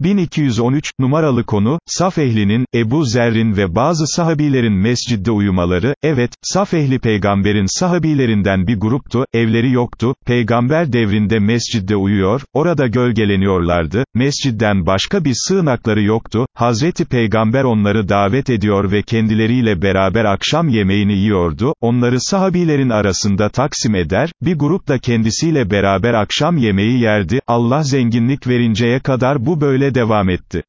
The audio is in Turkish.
1213, numaralı konu, Saf ehlinin, Ebu Zerrin ve bazı sahabilerin mescidde uyumaları, evet, Saf ehli peygamberin sahabilerinden bir gruptu, evleri yoktu, peygamber devrinde mescidde uyuyor, orada gölgeleniyorlardı, mescidden başka bir sığınakları yoktu, Hazreti Peygamber onları davet ediyor ve kendileriyle beraber akşam yemeğini yiyordu, onları sahabilerin arasında taksim eder, bir grup da kendisiyle beraber akşam yemeği yerdi, Allah zenginlik verinceye kadar bu böyle devam etti.